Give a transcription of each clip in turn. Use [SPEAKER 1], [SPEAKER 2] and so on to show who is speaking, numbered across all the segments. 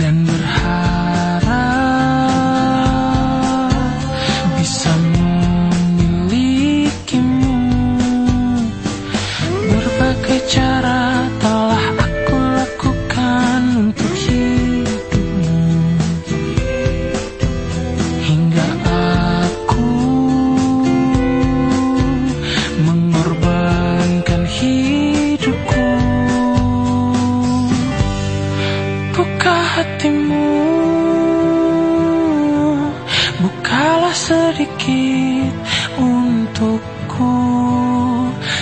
[SPEAKER 1] dan berharap hatimu. Bukalah sedikit untukku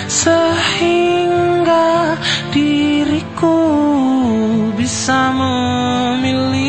[SPEAKER 1] Sehingga diriku bisa memilih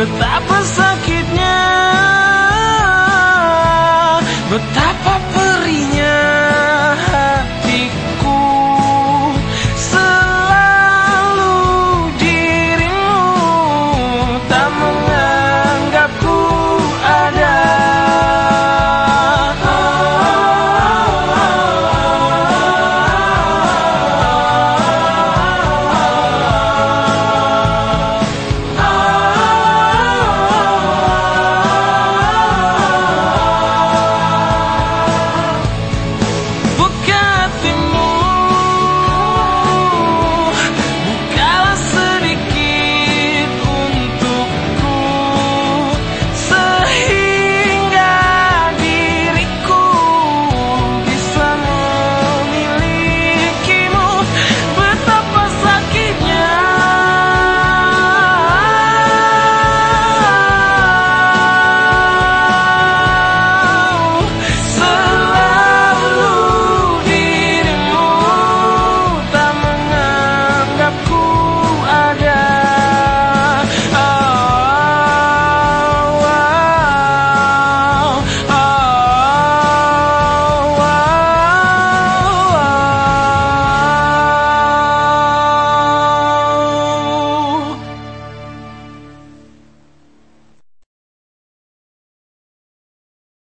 [SPEAKER 1] with that person.